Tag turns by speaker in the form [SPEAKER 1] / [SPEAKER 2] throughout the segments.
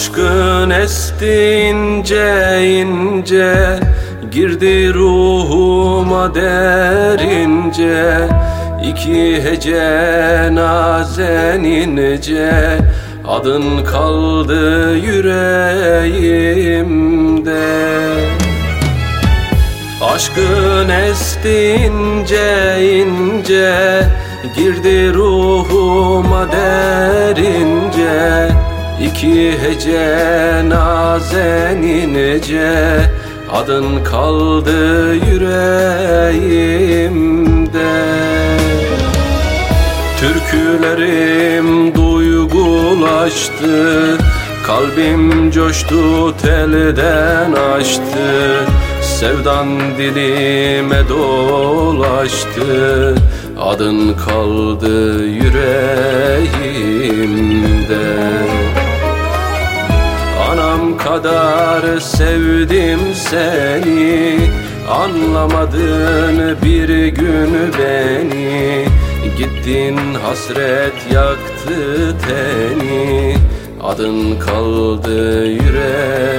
[SPEAKER 1] Aşkın esti ince ince Girdi ruhuma derince. İki hece nazenince Adın kaldı yüreğimde. Aşkın esti ince ince Girdi ruhuma derince İki hece nazenince Adın kaldı yüreğimde. Türkülerim duygulaştı Kalbim coştu telden açtı. Sevdan dilime dolaştı Adın kaldı yüreğimde sevdim seni Anlamadın bir gün beni. Gittin hasret yaktı teni Adın kaldı yüreğimde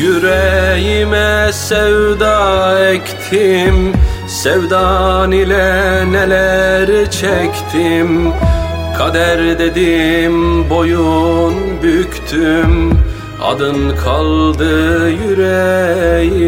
[SPEAKER 1] Yüreğime sevda ektim. Sevdan ile neler çektim. Kader dedim boyun büktüm. Adın kaldı yüreğimde.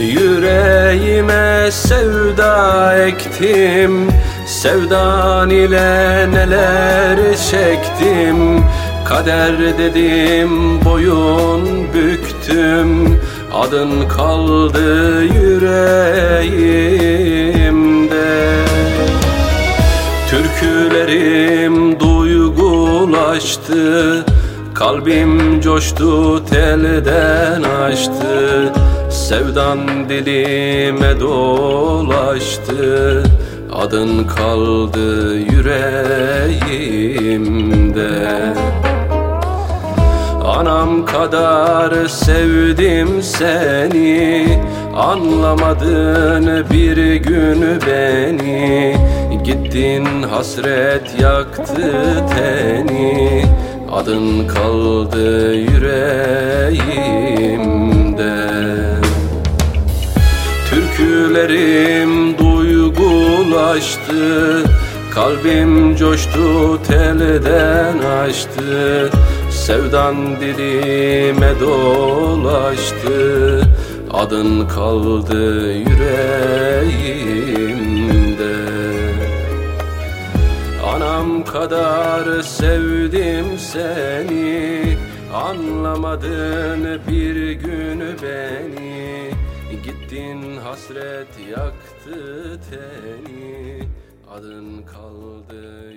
[SPEAKER 1] Yüreğime sevda ektim. Sevdan ile neler çektim Kader dedim boyun büktüm Adın kaldı yüreğimde. Türkülerim duygulaştı Kalbim coştu telden açtı. Sevdan dilime dolaştı Adın kaldı yüreğimde kadar sevdim seni. Anlamadın bir gün beni. Gittin hasret yaktı teni. Adın kaldı yüreğimde. Türkülerim duygulaştı Kalbim coştu telden açtı. Sevdan dilime dolaştı. Adın kaldı yüreğimde. Anam kadar sevdim seni. Anlamadın bir gün beni. Gittin hasret yaktı teni Adın kaldı